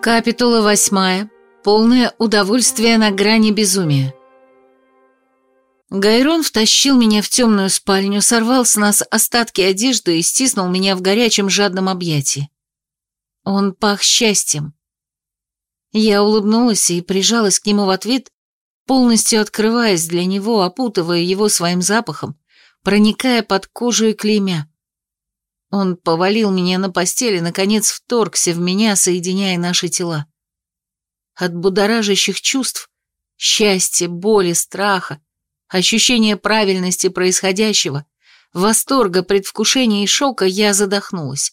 Капитула восьмая. Полное удовольствие на грани безумия. Гайрон втащил меня в темную спальню, сорвал с нас остатки одежды и стиснул меня в горячем жадном объятии. Он пах счастьем. Я улыбнулась и прижалась к нему в ответ, полностью открываясь для него, опутывая его своим запахом, проникая под кожу и клеймя. Он повалил меня на постель и, наконец, вторгся в меня, соединяя наши тела. От будоражащих чувств, счастья, боли, страха, ощущения правильности происходящего, восторга, предвкушения и шока я задохнулась.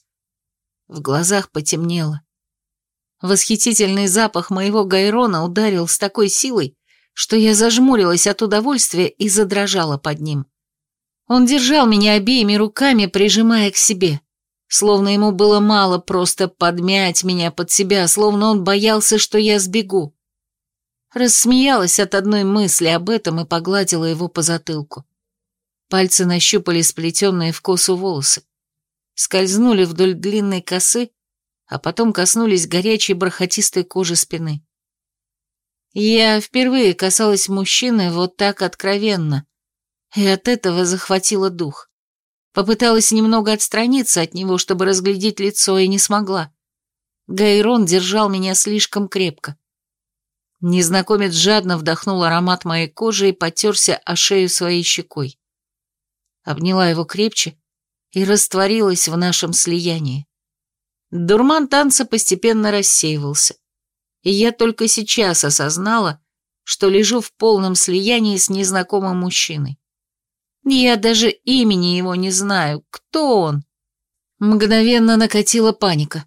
В глазах потемнело. Восхитительный запах моего гайрона ударил с такой силой, что я зажмурилась от удовольствия и задрожала под ним. Он держал меня обеими руками, прижимая к себе. Словно ему было мало просто подмять меня под себя, словно он боялся, что я сбегу. Рассмеялась от одной мысли об этом и погладила его по затылку. Пальцы нащупали сплетенные в косу волосы. Скользнули вдоль длинной косы, а потом коснулись горячей бархатистой кожи спины. Я впервые касалась мужчины вот так откровенно, и от этого захватила дух. Попыталась немного отстраниться от него, чтобы разглядеть лицо, и не смогла. Гайрон держал меня слишком крепко. Незнакомец жадно вдохнул аромат моей кожи и потерся о шею своей щекой. Обняла его крепче и растворилась в нашем слиянии. Дурман танца постепенно рассеивался, и я только сейчас осознала, что лежу в полном слиянии с незнакомым мужчиной. Я даже имени его не знаю. Кто он? Мгновенно накатила паника.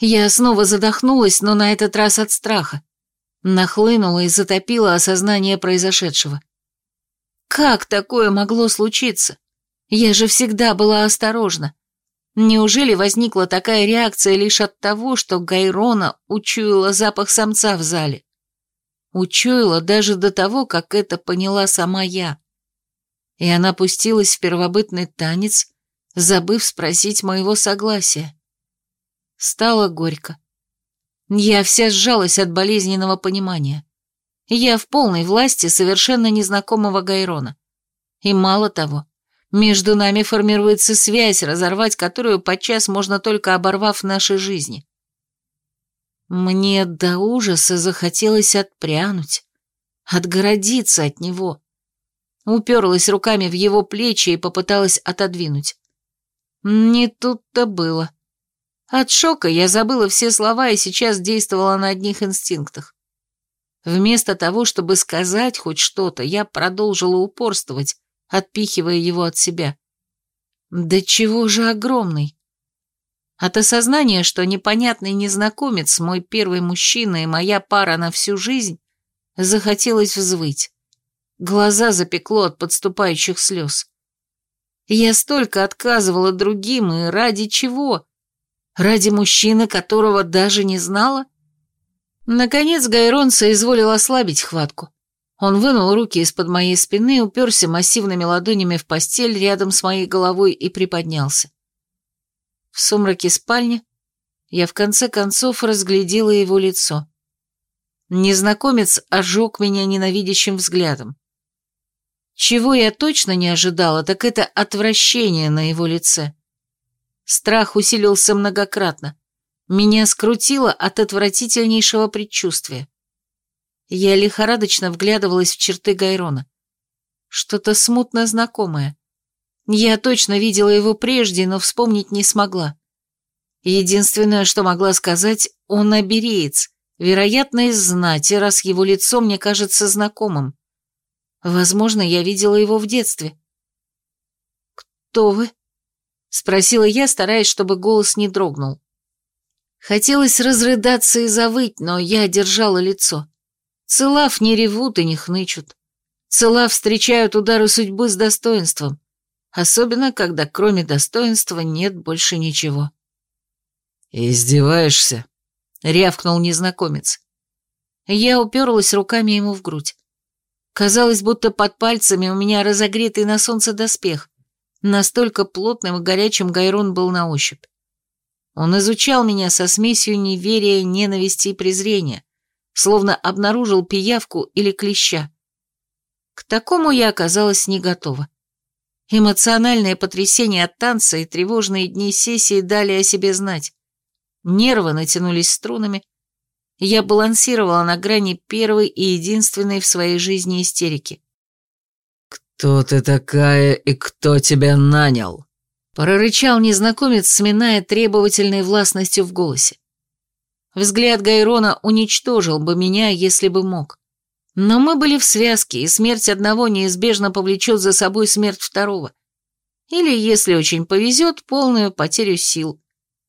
Я снова задохнулась, но на этот раз от страха. Нахлынула и затопила осознание произошедшего. Как такое могло случиться? Я же всегда была осторожна. Неужели возникла такая реакция лишь от того, что Гайрона учуяла запах самца в зале? Учуяла даже до того, как это поняла сама я и она пустилась в первобытный танец, забыв спросить моего согласия. Стало горько. Я вся сжалась от болезненного понимания. Я в полной власти совершенно незнакомого Гайрона. И мало того, между нами формируется связь, разорвать которую подчас можно только оборвав наши жизни. Мне до ужаса захотелось отпрянуть, отгородиться от него, уперлась руками в его плечи и попыталась отодвинуть. Не тут-то было. От шока я забыла все слова и сейчас действовала на одних инстинктах. Вместо того, чтобы сказать хоть что-то, я продолжила упорствовать, отпихивая его от себя. Да чего же огромный? От осознания, что непонятный незнакомец, мой первый мужчина и моя пара на всю жизнь, захотелось взвыть. Глаза запекло от подступающих слез. Я столько отказывала другим, и ради чего? Ради мужчины, которого даже не знала? Наконец Гайрон соизволил ослабить хватку. Он вынул руки из-под моей спины, уперся массивными ладонями в постель рядом с моей головой и приподнялся. В сумраке спальни я в конце концов разглядела его лицо. Незнакомец ожег меня ненавидящим взглядом. Чего я точно не ожидала, так это отвращение на его лице. Страх усилился многократно. Меня скрутило от отвратительнейшего предчувствия. Я лихорадочно вглядывалась в черты Гайрона. Что-то смутно знакомое. Я точно видела его прежде, но вспомнить не смогла. Единственное, что могла сказать, он обереец, вероятно, из знати, раз его лицо мне кажется знакомым. Возможно, я видела его в детстве. «Кто вы?» — спросила я, стараясь, чтобы голос не дрогнул. Хотелось разрыдаться и завыть, но я держала лицо. Целав не ревут и не хнычут. Целав встречают удары судьбы с достоинством, особенно когда кроме достоинства нет больше ничего. «Издеваешься?» — рявкнул незнакомец. Я уперлась руками ему в грудь. Казалось, будто под пальцами у меня разогретый на солнце доспех. Настолько плотным и горячим Гайрон был на ощупь. Он изучал меня со смесью неверия, ненависти и презрения, словно обнаружил пиявку или клеща. К такому я оказалась не готова. Эмоциональное потрясение от танца и тревожные дни сессии дали о себе знать. Нервы натянулись струнами. Я балансировала на грани первой и единственной в своей жизни истерики. «Кто ты такая и кто тебя нанял?» Прорычал незнакомец, сминая требовательной властностью в голосе. Взгляд Гайрона уничтожил бы меня, если бы мог. Но мы были в связке, и смерть одного неизбежно повлечет за собой смерть второго. Или, если очень повезет, полную потерю сил.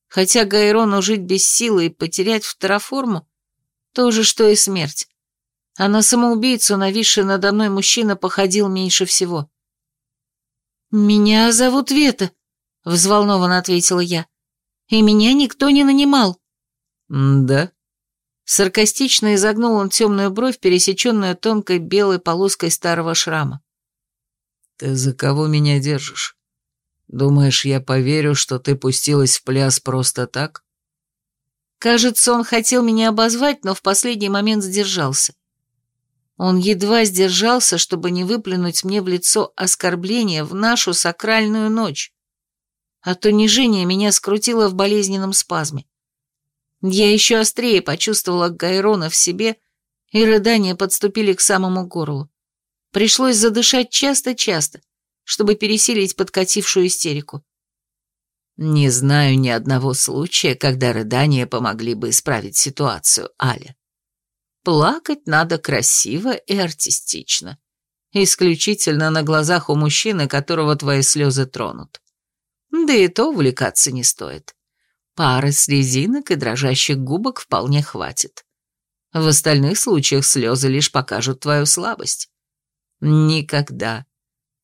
Хотя Гайрону жить без силы и потерять второформу – то же, что и смерть. А на самоубийцу, нависший надо мной мужчина, походил меньше всего. «Меня зовут Вета», взволнованно ответила я. «И меня никто не нанимал». «Да?» Саркастично изогнул он темную бровь, пересеченную тонкой белой полоской старого шрама. «Ты за кого меня держишь? Думаешь, я поверю, что ты пустилась в пляс просто так?» Кажется, он хотел меня обозвать, но в последний момент сдержался. Он едва сдержался, чтобы не выплюнуть мне в лицо оскорбление в нашу сакральную ночь. От унижения меня скрутило в болезненном спазме. Я еще острее почувствовала Гайрона в себе, и рыдания подступили к самому горлу. Пришлось задышать часто-часто, чтобы пересилить подкатившую истерику. Не знаю ни одного случая, когда рыдания помогли бы исправить ситуацию, Аля. Плакать надо красиво и артистично. Исключительно на глазах у мужчины, которого твои слезы тронут. Да и то увлекаться не стоит. Пары слезинок и дрожащих губок вполне хватит. В остальных случаях слезы лишь покажут твою слабость. Никогда,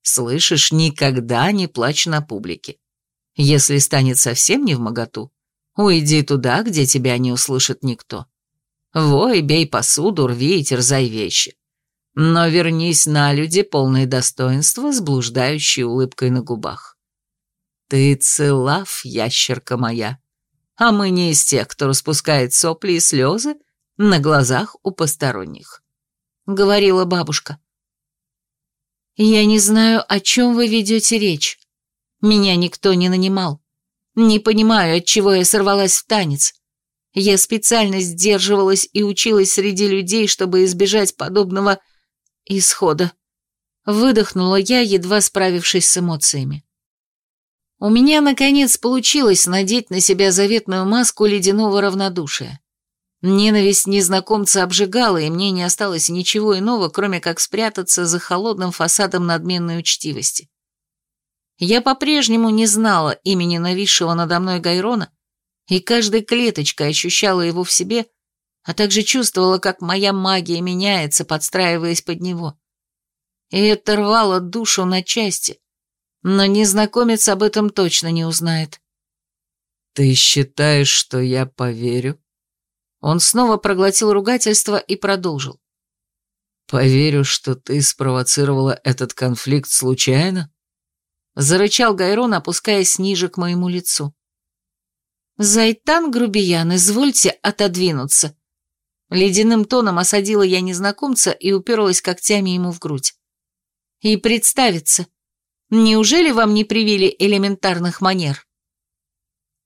слышишь, никогда не плачь на публике. Если станет совсем не в моготу, уйди туда, где тебя не услышит никто. Вой, бей посуду, рви и терзай вещи. Но вернись на люди, полные достоинства, с блуждающей улыбкой на губах. Ты целав, ящерка моя. А мы не из тех, кто распускает сопли и слезы на глазах у посторонних», — говорила бабушка. «Я не знаю, о чем вы ведете речь. Меня никто не нанимал. Не понимаю, от чего я сорвалась в танец. Я специально сдерживалась и училась среди людей, чтобы избежать подобного исхода. Выдохнула я, едва справившись с эмоциями. У меня, наконец, получилось надеть на себя заветную маску ледяного равнодушия. Ненависть незнакомца обжигала, и мне не осталось ничего иного, кроме как спрятаться за холодным фасадом надменной учтивости. Я по-прежнему не знала имени нависшего надо мной Гайрона, и каждой клеточкой ощущала его в себе, а также чувствовала, как моя магия меняется, подстраиваясь под него. И это рвало душу на части, но незнакомец об этом точно не узнает. «Ты считаешь, что я поверю?» Он снова проглотил ругательство и продолжил. «Поверю, что ты спровоцировала этот конфликт случайно?» Зарычал Гайрон, опускаясь ниже к моему лицу. «Зайтан, грубиян, извольте отодвинуться». Ледяным тоном осадила я незнакомца и уперлась когтями ему в грудь. «И представиться. Неужели вам не привили элементарных манер?»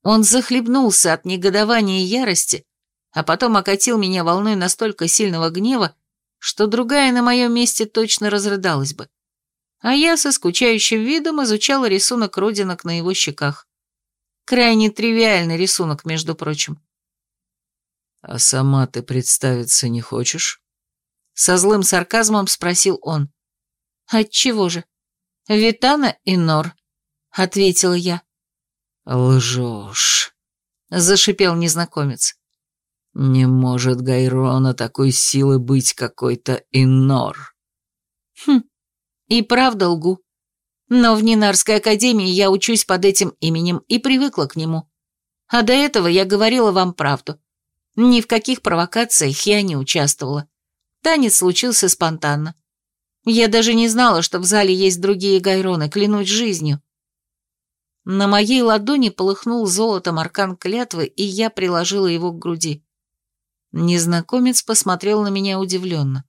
Он захлебнулся от негодования и ярости, а потом окатил меня волной настолько сильного гнева, что другая на моем месте точно разрыдалась бы. А я со скучающим видом изучала рисунок родинок на его щеках. Крайне тривиальный рисунок, между прочим. «А сама ты представиться не хочешь?» Со злым сарказмом спросил он. «Отчего же? «Витана и Нор», — ответила я. «Лжешь», — зашипел незнакомец. «Не может Гайрона такой силы быть какой-то Инор». «Хм, и правда лгу. Но в Нинарской академии я учусь под этим именем и привыкла к нему. А до этого я говорила вам правду. Ни в каких провокациях я не участвовала. Танец случился спонтанно. Я даже не знала, что в зале есть другие гайроны, клянусь жизнью. На моей ладони полыхнул золотом аркан клятвы, и я приложила его к груди. Незнакомец посмотрел на меня удивленно.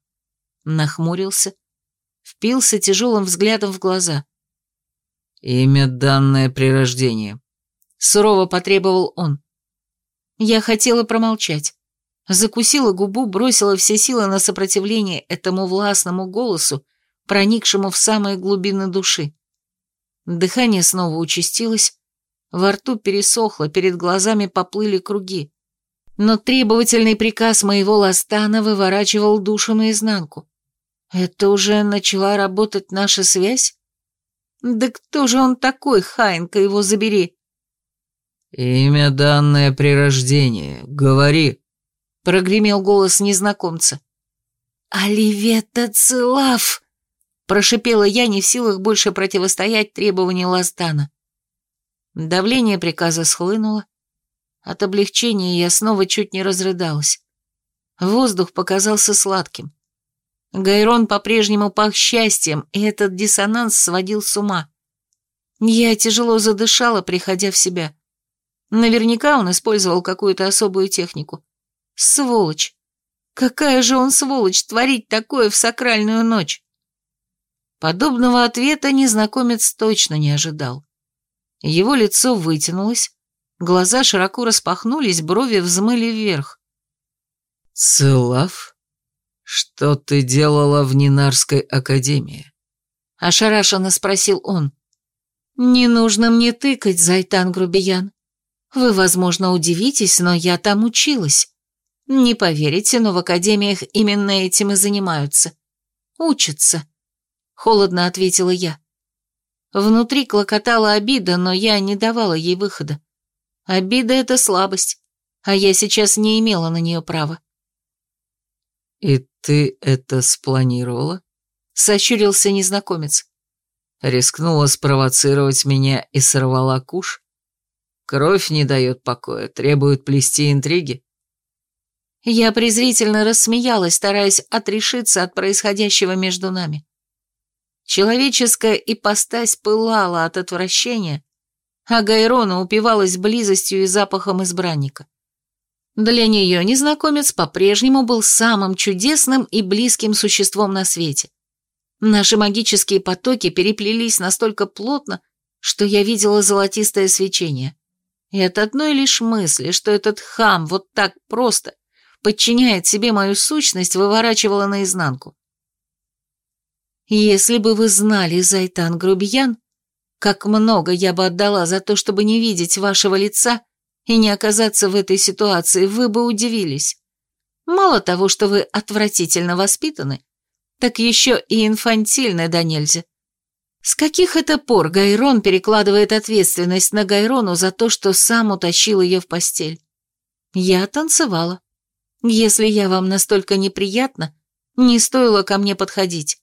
Нахмурился, впился тяжелым взглядом в глаза. «Имя, данное при рождении», — сурово потребовал он. Я хотела промолчать. Закусила губу, бросила все силы на сопротивление этому властному голосу, проникшему в самые глубины души. Дыхание снова участилось, во рту пересохло, перед глазами поплыли круги. Но требовательный приказ моего Ластана выворачивал душу наизнанку. Это уже начала работать наша связь? Да кто же он такой, Хайнка, его забери? «Имя, данное при рождении, говори», — прогремел голос незнакомца. «Оливета Целав!» — прошипела я, не в силах больше противостоять требованию Ластана. Давление приказа схлынуло. От облегчения я снова чуть не разрыдалась. Воздух показался сладким. Гайрон по-прежнему пах счастьем, и этот диссонанс сводил с ума. Я тяжело задышала, приходя в себя. Наверняка он использовал какую-то особую технику. Сволочь! Какая же он сволочь творить такое в сакральную ночь? Подобного ответа незнакомец точно не ожидал. Его лицо вытянулось, глаза широко распахнулись, брови взмыли вверх. «Целав?» «Что ты делала в Нинарской академии?» Ошарашенно спросил он. «Не нужно мне тыкать, Зайтан Грубиян. Вы, возможно, удивитесь, но я там училась. Не поверите, но в академиях именно этим и занимаются. Учатся», — холодно ответила я. Внутри клокотала обида, но я не давала ей выхода. Обида — это слабость, а я сейчас не имела на нее права. «И ты это спланировала?» — сощурился незнакомец. Рискнула спровоцировать меня и сорвала куш? Кровь не дает покоя, требует плести интриги? Я презрительно рассмеялась, стараясь отрешиться от происходящего между нами. Человеческая ипостась пылала от отвращения, а Гайрона упивалась близостью и запахом избранника. Для нее незнакомец по-прежнему был самым чудесным и близким существом на свете. Наши магические потоки переплелись настолько плотно, что я видела золотистое свечение. И от одной лишь мысли, что этот хам вот так просто подчиняет себе мою сущность, выворачивала наизнанку. Если бы вы знали, Зайтан Грубиян, как много я бы отдала за то, чтобы не видеть вашего лица и не оказаться в этой ситуации, вы бы удивились. Мало того, что вы отвратительно воспитаны, так еще и инфантильны да нельзя. С каких это пор Гайрон перекладывает ответственность на Гайрону за то, что сам утащил ее в постель? Я танцевала. Если я вам настолько неприятна, не стоило ко мне подходить.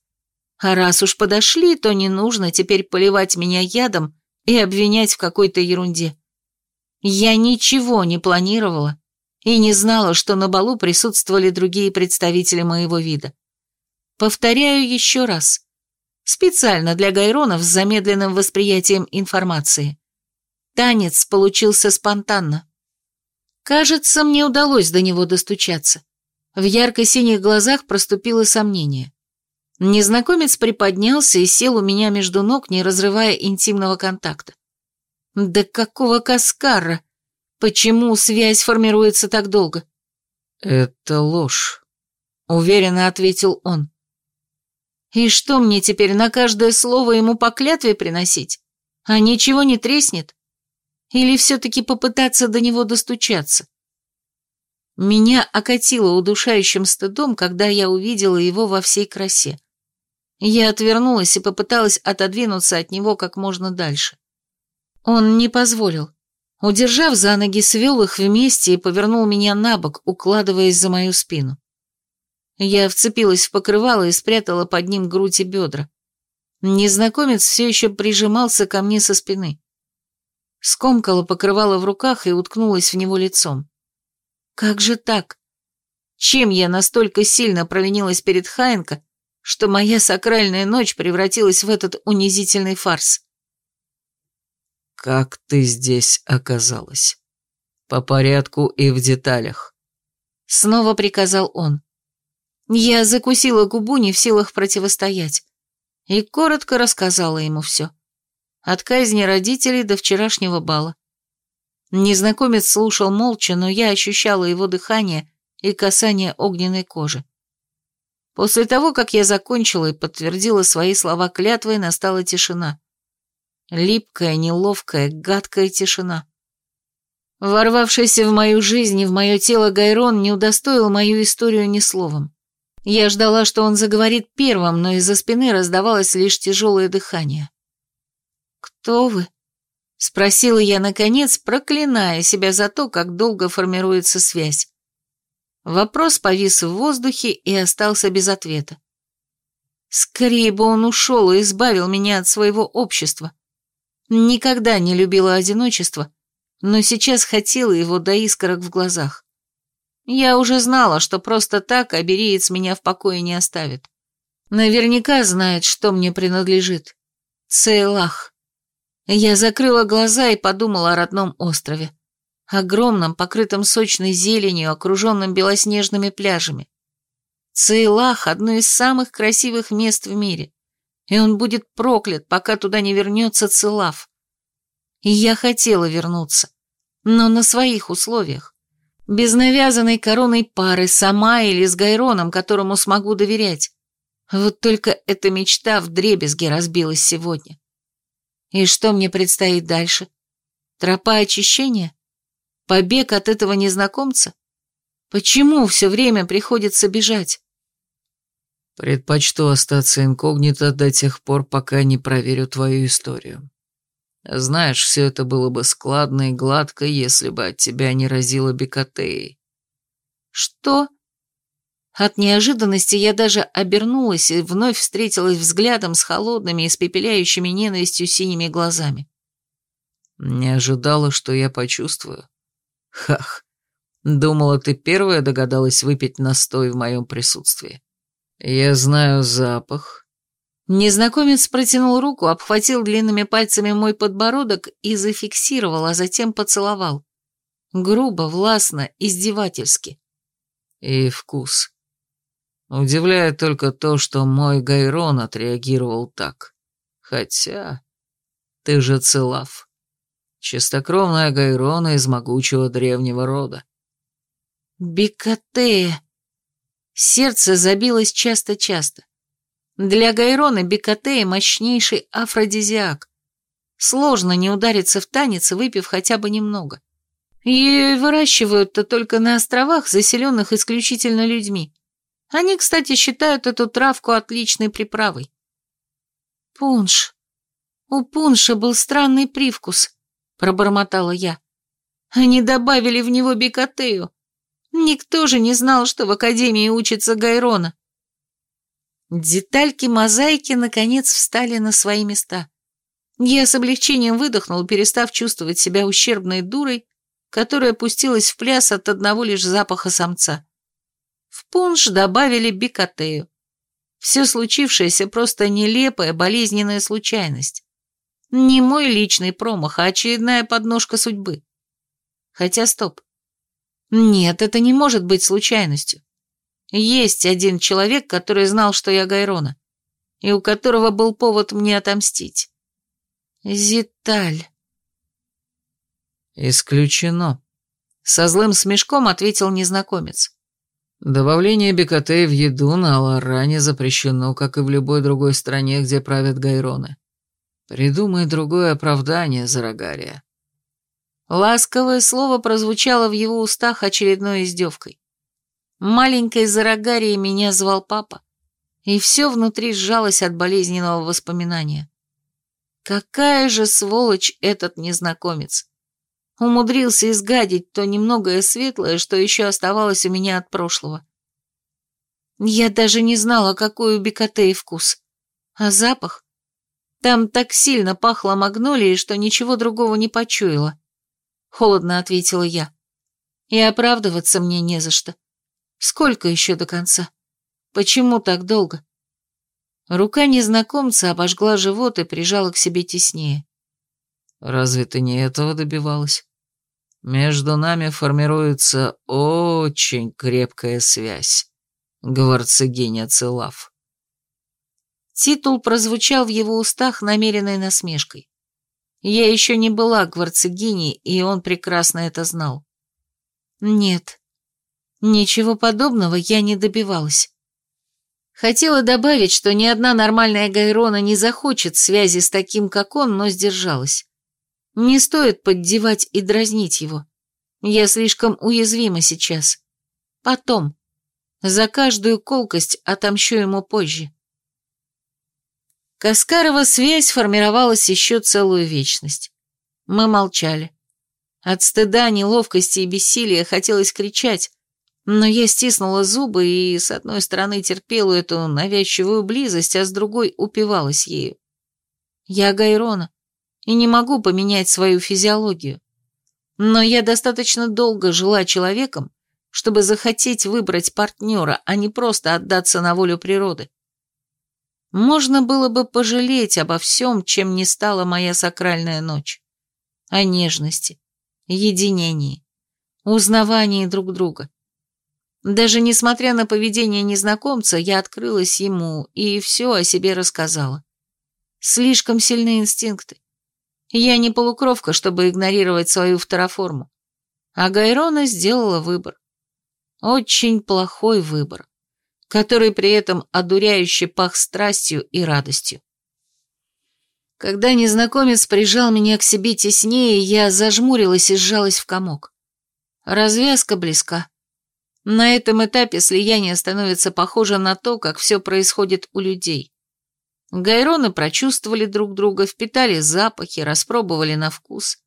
А раз уж подошли, то не нужно теперь поливать меня ядом и обвинять в какой-то ерунде. Я ничего не планировала и не знала, что на балу присутствовали другие представители моего вида. Повторяю еще раз. Специально для гайронов с замедленным восприятием информации. Танец получился спонтанно. Кажется, мне удалось до него достучаться. В ярко-синих глазах проступило сомнение. Незнакомец приподнялся и сел у меня между ног, не разрывая интимного контакта. Да какого каскара? Почему связь формируется так долго? Это ложь, уверенно ответил он. И что мне теперь на каждое слово ему по клятве приносить? А ничего не треснет? Или все-таки попытаться до него достучаться? Меня окатило удушающим стыдом, когда я увидела его во всей красе. Я отвернулась и попыталась отодвинуться от него как можно дальше. Он не позволил. Удержав за ноги, свел их вместе и повернул меня на бок, укладываясь за мою спину. Я вцепилась в покрывало и спрятала под ним грудь и бедра. Незнакомец все еще прижимался ко мне со спины. Скомкала покрывало в руках и уткнулась в него лицом. Как же так? Чем я настолько сильно провинилась перед Хайнко, что моя сакральная ночь превратилась в этот унизительный фарс? Как ты здесь оказалась? По порядку и в деталях. Снова приказал он. Я закусила губу, не в силах противостоять, и коротко рассказала ему все. От казни родителей до вчерашнего бала. Незнакомец слушал молча, но я ощущала его дыхание и касание огненной кожи. После того, как я закончила и подтвердила свои слова клятвой, настала тишина. Липкая, неловкая, гадкая тишина. Ворвавшийся в мою жизнь и в мое тело Гайрон не удостоил мою историю ни словом. Я ждала, что он заговорит первым, но из-за спины раздавалось лишь тяжелое дыхание. «Кто вы?» — спросила я, наконец, проклиная себя за то, как долго формируется связь. Вопрос повис в воздухе и остался без ответа. Скорее бы он ушел и избавил меня от своего общества. Никогда не любила одиночество, но сейчас хотела его до искорок в глазах. Я уже знала, что просто так обереец меня в покое не оставит. Наверняка знает, что мне принадлежит. Цейлах. Я закрыла глаза и подумала о родном острове огромном, покрытом сочной зеленью, окруженном белоснежными пляжами. Цейлах – одно из самых красивых мест в мире, и он будет проклят, пока туда не вернется Целав. Я хотела вернуться, но на своих условиях. Без навязанной короной пары, сама или с Гайроном, которому смогу доверять. Вот только эта мечта в дребезге разбилась сегодня. И что мне предстоит дальше? Тропа очищения? Побег от этого незнакомца? Почему все время приходится бежать? Предпочту остаться инкогнито до тех пор, пока не проверю твою историю. Знаешь, все это было бы складно и гладко, если бы от тебя не разило бекатеей. Что? От неожиданности я даже обернулась и вновь встретилась взглядом с холодными, испепеляющими ненавистью синими глазами. Не ожидала, что я почувствую. Хах, думала, ты первая догадалась выпить настой в моем присутствии. Я знаю запах. Незнакомец протянул руку, обхватил длинными пальцами мой подбородок и зафиксировал, а затем поцеловал. Грубо, властно, издевательски. И вкус. Удивляет только то, что мой Гайрон отреагировал так. Хотя... Ты же целав. Чистокровная Гайрона из могучего древнего рода. Бекатея. Сердце забилось часто-часто. Для Гайрона Бекатея мощнейший афродизиак. Сложно не удариться в танец, выпив хотя бы немного. Ее выращивают-то только на островах, заселенных исключительно людьми. Они, кстати, считают эту травку отличной приправой. Пунш. У пунша был странный привкус. — пробормотала я. «Они добавили в него бикотею. Никто же не знал, что в Академии учится Гайрона». Детальки мозаики наконец встали на свои места. Я с облегчением выдохнул, перестав чувствовать себя ущербной дурой, которая пустилась в пляс от одного лишь запаха самца. В пунш добавили бикотею. Все случившееся просто нелепая болезненная случайность. Не мой личный промах, а очередная подножка судьбы. Хотя стоп. Нет, это не может быть случайностью. Есть один человек, который знал, что я Гайрона, и у которого был повод мне отомстить. Зиталь. Исключено. Со злым смешком ответил незнакомец. Добавление бекоте в еду на Аларане запрещено, как и в любой другой стране, где правят Гайроны. Придумай другое оправдание, Зарагария. Ласковое слово прозвучало в его устах очередной издевкой. Маленькой Зарагарией меня звал папа, и все внутри сжалось от болезненного воспоминания. Какая же сволочь этот незнакомец! Умудрился изгадить то немногое светлое, что еще оставалось у меня от прошлого. Я даже не знала, какой у Бекатеи вкус. А запах? Там так сильно пахло магнолией, что ничего другого не почуяла. Холодно ответила я. И оправдываться мне не за что. Сколько еще до конца? Почему так долго? Рука незнакомца обожгла живот и прижала к себе теснее. Разве ты не этого добивалась? Между нами формируется очень крепкая связь, гварцегиня Целав. Титул прозвучал в его устах намеренной насмешкой. Я еще не была гварцегиней, и он прекрасно это знал. Нет, ничего подобного я не добивалась. Хотела добавить, что ни одна нормальная Гайрона не захочет связи с таким, как он, но сдержалась. Не стоит поддевать и дразнить его. Я слишком уязвима сейчас. Потом. За каждую колкость отомщу ему позже. Каскарова связь формировалась еще целую вечность. Мы молчали. От стыда, неловкости и бессилия хотелось кричать, но я стиснула зубы и, с одной стороны, терпела эту навязчивую близость, а с другой упивалась ею. Я Гайрона и не могу поменять свою физиологию. Но я достаточно долго жила человеком, чтобы захотеть выбрать партнера, а не просто отдаться на волю природы. Можно было бы пожалеть обо всем, чем не стала моя сакральная ночь. О нежности, единении, узнавании друг друга. Даже несмотря на поведение незнакомца, я открылась ему и все о себе рассказала. Слишком сильные инстинкты. Я не полукровка, чтобы игнорировать свою второформу. А Гайрона сделала выбор. Очень плохой выбор, который при этом одуряюще пах страстью и радостью. Когда незнакомец прижал меня к себе теснее, я зажмурилась и сжалась в комок. Развязка близка. На этом этапе слияние становится похоже на то, как все происходит у людей. Гайроны прочувствовали друг друга, впитали запахи, распробовали на вкус.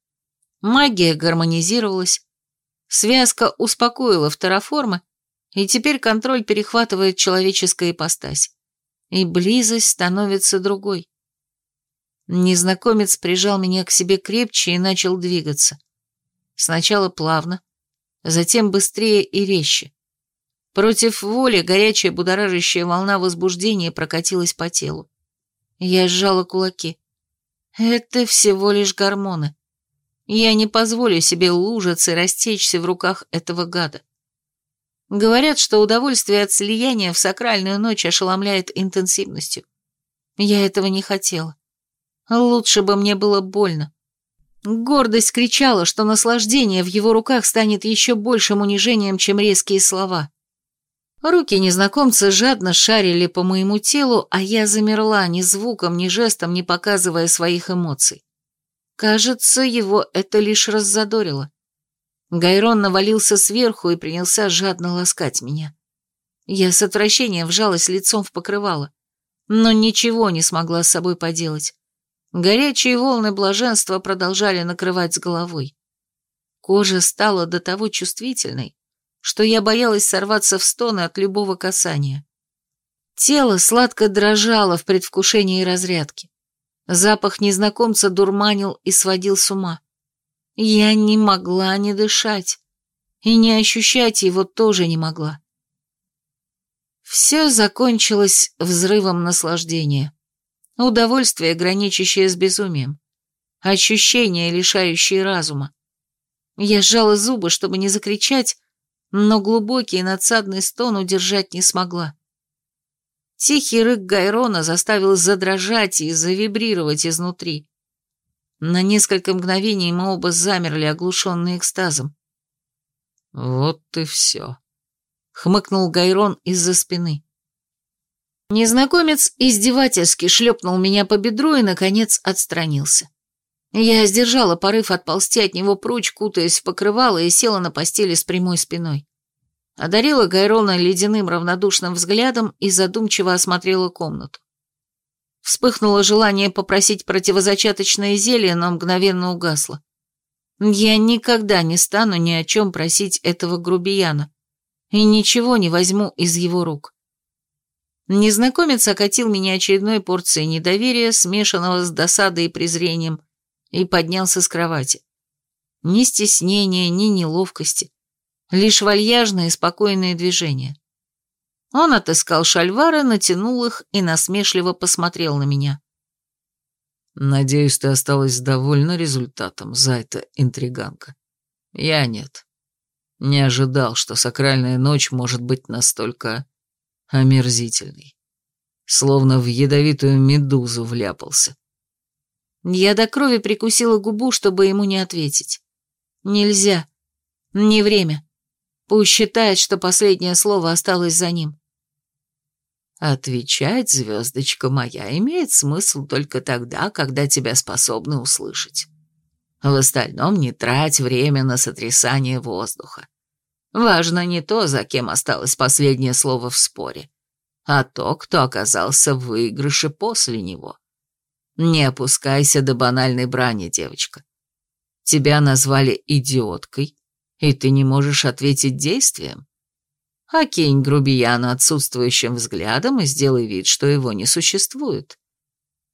Магия гармонизировалась. Связка успокоила второформы, и теперь контроль перехватывает человеческая ипостась. И близость становится другой. Незнакомец прижал меня к себе крепче и начал двигаться. Сначала плавно, затем быстрее и резче. Против воли горячая будоражащая волна возбуждения прокатилась по телу. Я сжала кулаки. Это всего лишь гормоны. Я не позволю себе лужиться и растечься в руках этого гада. Говорят, что удовольствие от слияния в сакральную ночь ошеломляет интенсивностью. Я этого не хотела. Лучше бы мне было больно. Гордость кричала, что наслаждение в его руках станет еще большим унижением, чем резкие слова. Руки незнакомца жадно шарили по моему телу, а я замерла ни звуком, ни жестом, не показывая своих эмоций. Кажется, его это лишь раззадорило. Гайрон навалился сверху и принялся жадно ласкать меня. Я с отвращением вжалась лицом в покрывало, но ничего не смогла с собой поделать. Горячие волны блаженства продолжали накрывать с головой. Кожа стала до того чувствительной, что я боялась сорваться в стоны от любого касания. Тело сладко дрожало в предвкушении разрядки. Запах незнакомца дурманил и сводил с ума. Я не могла не дышать, и не ощущать его тоже не могла. Все закончилось взрывом наслаждения. Удовольствие, граничащее с безумием. Ощущения, лишающие разума. Я сжала зубы, чтобы не закричать, но глубокий надсадный стон удержать не смогла. Тихий рык Гайрона заставил задрожать и завибрировать изнутри. На несколько мгновений мы оба замерли, оглушенные экстазом. «Вот и все», — хмыкнул Гайрон из-за спины. Незнакомец издевательски шлепнул меня по бедру и, наконец, отстранился. Я сдержала порыв отползти от него прочь, кутаясь в покрывало, и села на постели с прямой спиной. Одарила Гайрона ледяным равнодушным взглядом и задумчиво осмотрела комнату. Вспыхнуло желание попросить противозачаточное зелье, но мгновенно угасло. Я никогда не стану ни о чем просить этого грубияна и ничего не возьму из его рук. Незнакомец окатил меня очередной порцией недоверия, смешанного с досадой и презрением, и поднялся с кровати. Ни стеснения, ни неловкости, лишь вальяжные спокойные движения. Он отыскал шальвары, натянул их и насмешливо посмотрел на меня. Надеюсь, ты осталась довольна результатом, Зайта интриганка. Я нет. Не ожидал, что сакральная ночь может быть настолько омерзительной. Словно в ядовитую медузу вляпался. Я до крови прикусила губу, чтобы ему не ответить. Нельзя. Не время. Пусть считает, что последнее слово осталось за ним. Отвечать, звездочка моя, имеет смысл только тогда, когда тебя способны услышать. В остальном не трать время на сотрясание воздуха. Важно не то, за кем осталось последнее слово в споре, а то, кто оказался в выигрыше после него. Не опускайся до банальной брани, девочка. Тебя назвали идиоткой, и ты не можешь ответить действием. Окинь грубияна отсутствующим взглядом и сделай вид, что его не существует.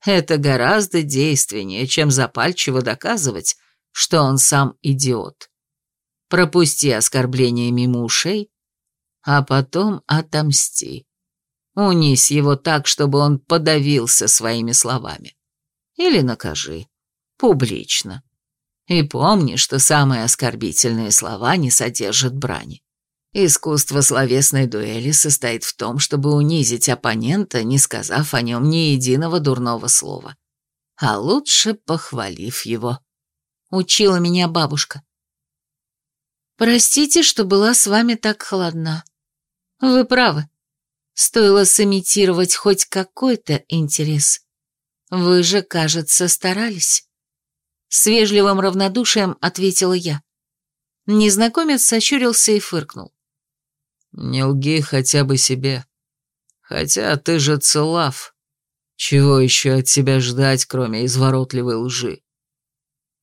Это гораздо действеннее, чем запальчиво доказывать, что он сам идиот. Пропусти оскорбление мимо ушей, а потом отомсти. Унись его так, чтобы он подавился своими словами. Или накажи. Публично. И помни, что самые оскорбительные слова не содержат брани. Искусство словесной дуэли состоит в том, чтобы унизить оппонента, не сказав о нем ни единого дурного слова. А лучше похвалив его. Учила меня бабушка. «Простите, что была с вами так холодна. Вы правы. Стоило сымитировать хоть какой-то интерес. Вы же, кажется, старались». С вежливым равнодушием ответила я. Незнакомец сощурился и фыркнул. Не лги хотя бы себе. Хотя ты же целав. Чего еще от тебя ждать, кроме изворотливой лжи?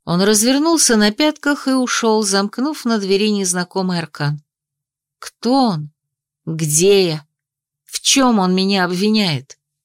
Он развернулся на пятках и ушел, замкнув на двери незнакомый аркан. Кто он? Где я? В чем он меня обвиняет?